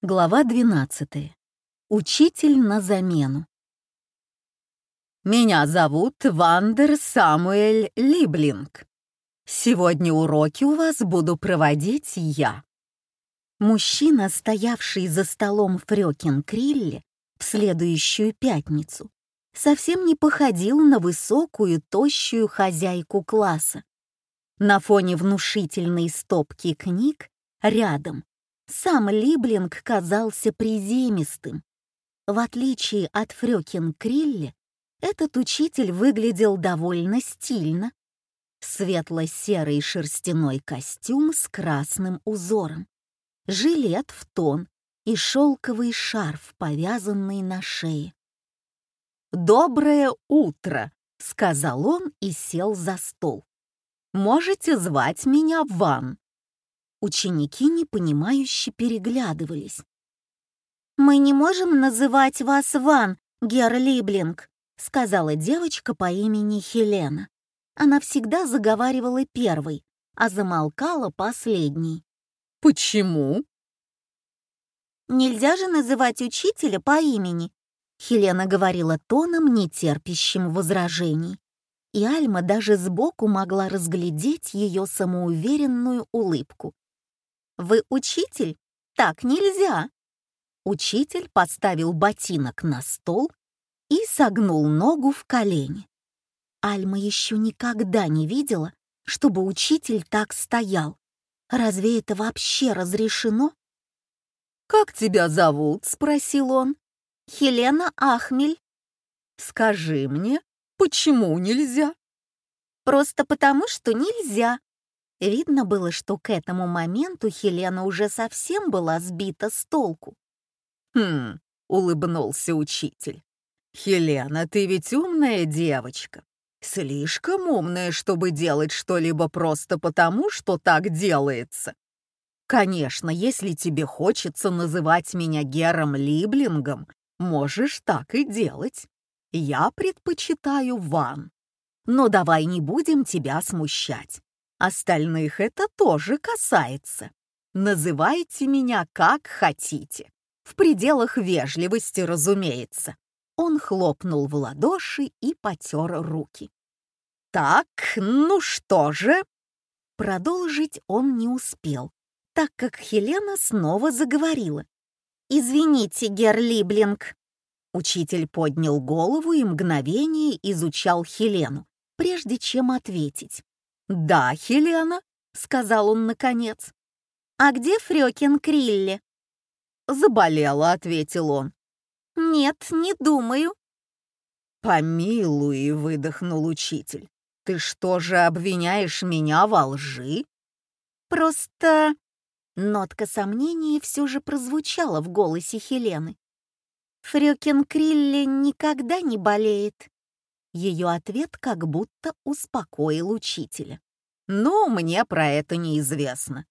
Глава 12. Учитель на замену. Меня зовут Вандер Самуэль Либлинг. Сегодня уроки у вас буду проводить я. Мужчина, стоявший за столом Фрёкин Крилле в следующую пятницу, совсем не походил на высокую, тощую хозяйку класса. На фоне внушительной стопки книг рядом сам Либлинг казался приземистым. В отличие от Фрёкин Крилли, этот учитель выглядел довольно стильно. Светло-серый шерстяной костюм с красным узором, жилет в тон и шелковый шарф, повязанный на шее. «Доброе утро!» — сказал он и сел за стол. «Можете звать меня Ван. Ученики непонимающе переглядывались. «Мы не можем называть вас Ван, Гер Либлинг», сказала девочка по имени Хелена. Она всегда заговаривала первой, а замолкала последней. «Почему?» «Нельзя же называть учителя по имени», Хелена говорила тоном, нетерпящим возражений. И Альма даже сбоку могла разглядеть ее самоуверенную улыбку. Вы учитель? Так нельзя!» Учитель поставил ботинок на стол и согнул ногу в колени. Альма еще никогда не видела, чтобы учитель так стоял. Разве это вообще разрешено? «Как тебя зовут?» — спросил он. «Хелена Ахмель». «Скажи мне, почему нельзя?» «Просто потому, что нельзя», Видно было, что к этому моменту Хелена уже совсем была сбита с толку. «Хм», — улыбнулся учитель. «Хелена, ты ведь умная девочка. Слишком умная, чтобы делать что-либо просто потому, что так делается. Конечно, если тебе хочется называть меня Гером Либлингом, можешь так и делать. Я предпочитаю Ван. Но давай не будем тебя смущать. Остальных это тоже касается. Называйте меня как хотите. В пределах вежливости, разумеется. Он хлопнул в ладоши и потер руки. «Так, ну что же?» Продолжить он не успел, так как Хелена снова заговорила. «Извините, Герлиблинг». Учитель поднял голову и мгновение изучал Хелену, прежде чем ответить. «Да, Хелена», — сказал он наконец. «А где Фрёкин Крилли?» «Заболела», — ответил он. «Нет, не думаю». «Помилуй», — выдохнул учитель. «Ты что же обвиняешь меня во лжи?» «Просто...» Нотка сомнения все же прозвучала в голосе Хелены. «Фрёкин Крилли никогда не болеет. Ее ответ как будто успокоил учителя. «Ну, мне про это неизвестно.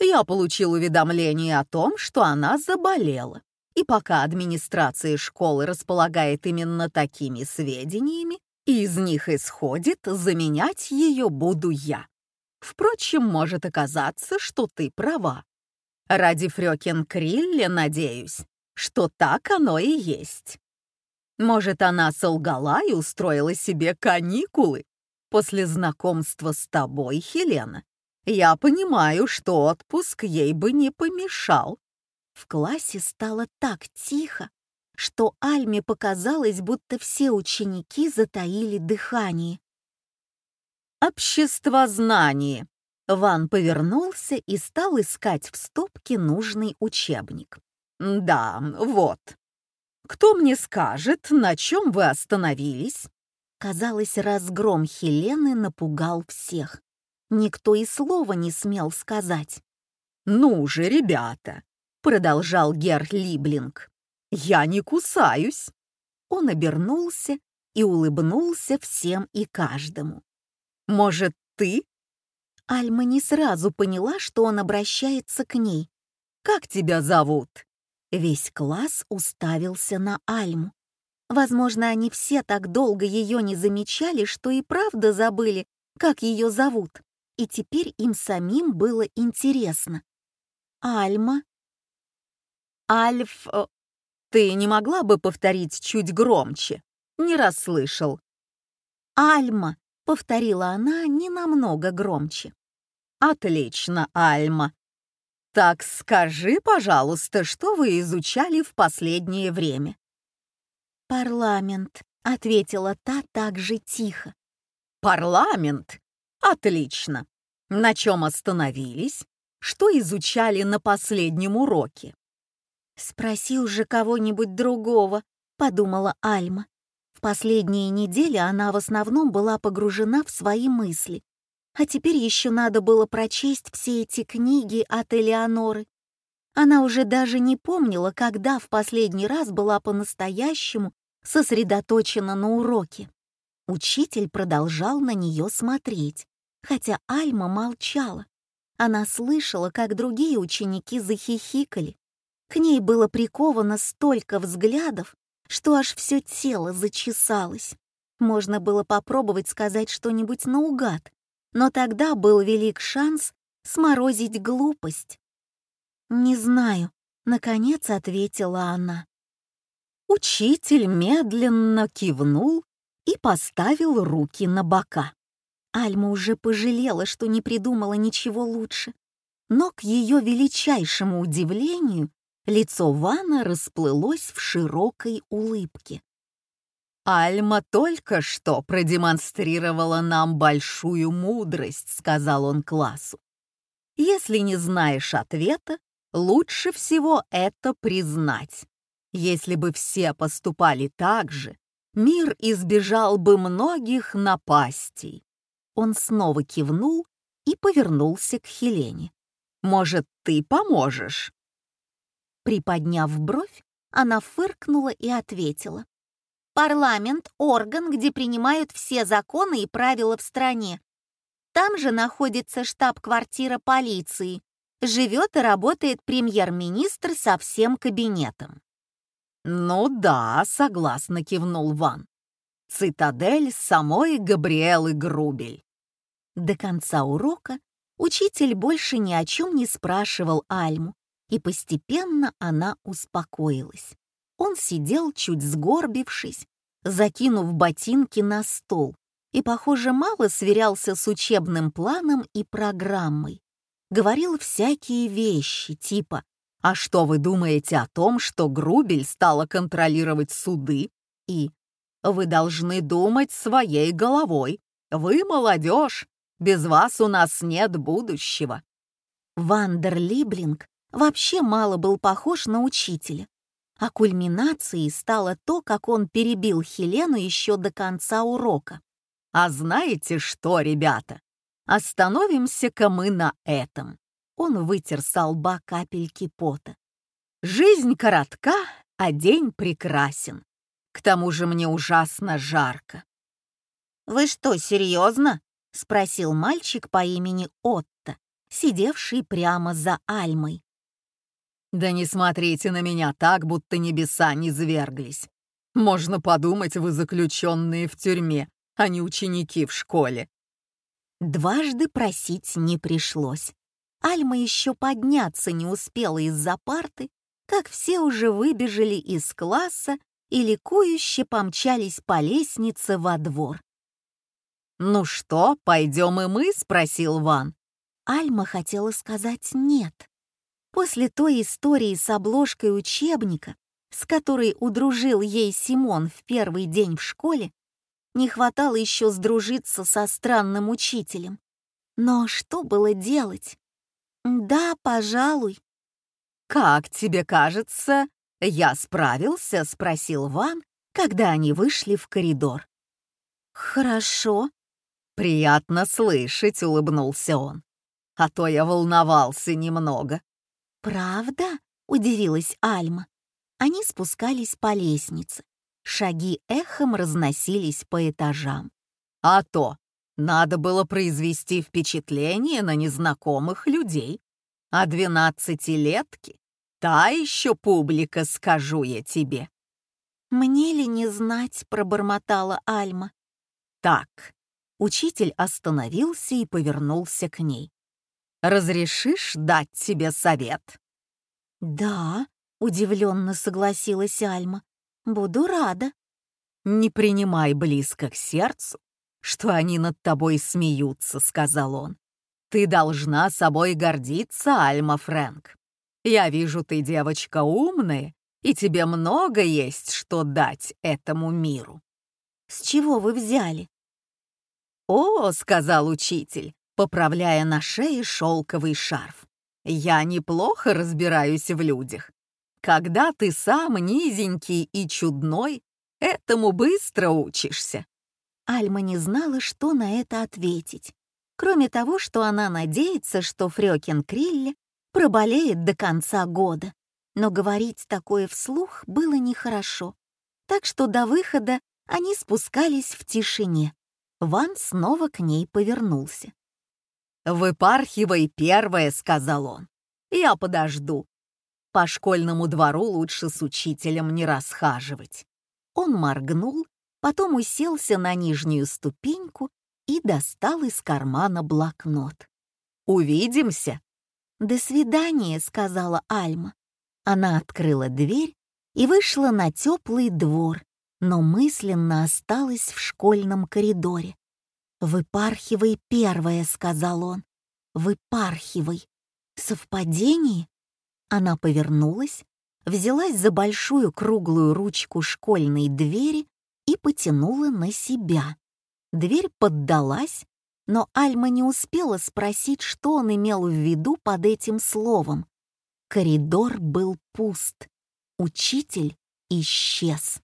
Я получил уведомление о том, что она заболела. И пока администрация школы располагает именно такими сведениями, из них исходит, заменять ее буду я. Впрочем, может оказаться, что ты права. Ради Фрёкин Крилли, надеюсь, что так оно и есть. Может, она солгала и устроила себе каникулы? После знакомства с тобой, Хелена, я понимаю, что отпуск ей бы не помешал. В классе стало так тихо, что Альме показалось, будто все ученики затаили дыхание. «Общество знаний!» Ван повернулся и стал искать в стопке нужный учебник. «Да, вот. Кто мне скажет, на чем вы остановились?» Казалось, разгром Хелены напугал всех. Никто и слова не смел сказать. «Ну же, ребята!» — продолжал Гер Либлинг. «Я не кусаюсь!» Он обернулся и улыбнулся всем и каждому. «Может, ты?» Альма не сразу поняла, что он обращается к ней. «Как тебя зовут?» Весь класс уставился на Альму. Возможно, они все так долго ее не замечали, что и правда забыли, как ее зовут, и теперь им самим было интересно. Альма Альф... э, Ты не могла бы повторить чуть громче? Не расслышал. Альма, повторила она не намного громче. Отлично, Альма. Так скажи, пожалуйста, что вы изучали в последнее время? Парламент, ответила та так же тихо. Парламент? Отлично. На чем остановились? Что изучали на последнем уроке? Спроси уже кого-нибудь другого, подумала Альма. В последние недели она в основном была погружена в свои мысли. А теперь еще надо было прочесть все эти книги от Элеоноры. Она уже даже не помнила, когда в последний раз была по-настоящему сосредоточена на уроке. Учитель продолжал на нее смотреть, хотя Альма молчала. Она слышала, как другие ученики захихикали. К ней было приковано столько взглядов, что аж все тело зачесалось. Можно было попробовать сказать что-нибудь наугад, но тогда был велик шанс сморозить глупость. «Не знаю», — наконец ответила она. Учитель медленно кивнул и поставил руки на бока. Альма уже пожалела, что не придумала ничего лучше. Но к ее величайшему удивлению лицо Вана расплылось в широкой улыбке. «Альма только что продемонстрировала нам большую мудрость», — сказал он классу. «Если не знаешь ответа, лучше всего это признать. Если бы все поступали так же, мир избежал бы многих напастей. Он снова кивнул и повернулся к Хелене. «Может, ты поможешь?» Приподняв бровь, она фыркнула и ответила. «Парламент — орган, где принимают все законы и правила в стране. Там же находится штаб-квартира полиции. Живет и работает премьер-министр со всем кабинетом. «Ну да», — согласно кивнул Ван. «Цитадель самой Габриэлы Грубель». До конца урока учитель больше ни о чем не спрашивал Альму, и постепенно она успокоилась. Он сидел чуть сгорбившись, закинув ботинки на стол, и, похоже, мало сверялся с учебным планом и программой. Говорил всякие вещи, типа «А что вы думаете о том, что Грубель стала контролировать суды?» и «Вы должны думать своей головой. Вы молодежь, без вас у нас нет будущего». Вандер Либлинг вообще мало был похож на учителя. А кульминацией стало то, как он перебил Хелену еще до конца урока. «А знаете что, ребята? Остановимся-ка мы на этом». Он вытер с лба капельки пота. «Жизнь коротка, а день прекрасен. К тому же мне ужасно жарко». «Вы что, серьезно?» — спросил мальчик по имени Отто, сидевший прямо за Альмой. «Да не смотрите на меня так, будто небеса не зверглись. Можно подумать, вы заключенные в тюрьме, а не ученики в школе». Дважды просить не пришлось. Альма еще подняться не успела из-за парты, как все уже выбежали из класса и ликующе помчались по лестнице во двор. «Ну что, пойдем и мы?» — спросил Ван. Альма хотела сказать «нет». После той истории с обложкой учебника, с которой удружил ей Симон в первый день в школе, не хватало еще сдружиться со странным учителем. Но что было делать? Да, пожалуй. «Как тебе кажется, я справился?» — спросил Ван, когда они вышли в коридор. «Хорошо», «Приятно слышать», — улыбнулся он. «А то я волновался немного». «Правда?» — удивилась Альма. Они спускались по лестнице. Шаги эхом разносились по этажам. «А то! Надо было произвести впечатление на незнакомых людей. А двенадцатилетки — та еще публика, скажу я тебе». «Мне ли не знать?» — пробормотала Альма. «Так, Учитель остановился и повернулся к ней. «Разрешишь дать тебе совет?» «Да», удивленно согласилась Альма. Буду рада. Не принимай близко к сердцу, что они над тобой смеются, сказал он. Ты должна собой гордиться, Альма Фрэнк. Я вижу, ты девочка умная, и тебе много есть, что дать этому миру. С чего вы взяли? О, сказал учитель, поправляя на шее шелковый шарф. Я неплохо разбираюсь в людях. Когда ты сам низенький и чудной, этому быстро учишься. Альма не знала, что на это ответить, кроме того, что она надеется, что Фрёкин Крилли проболеет до конца года. Но говорить такое вслух было нехорошо, так что до выхода они спускались в тишине. Ван снова к ней повернулся. «Выпархивай первое», — сказал он. «Я подожду. По школьному двору лучше с учителем не расхаживать». Он моргнул, потом уселся на нижнюю ступеньку и достал из кармана блокнот. «Увидимся!» «До свидания», — сказала Альма. Она открыла дверь и вышла на теплый двор, но мысленно осталась в школьном коридоре. «Выпархивай первое», — сказал он. «Выпархивай». Совпадение? Она повернулась, взялась за большую круглую ручку школьной двери и потянула на себя. Дверь поддалась, но Альма не успела спросить, что он имел в виду под этим словом. Коридор был пуст. Учитель исчез.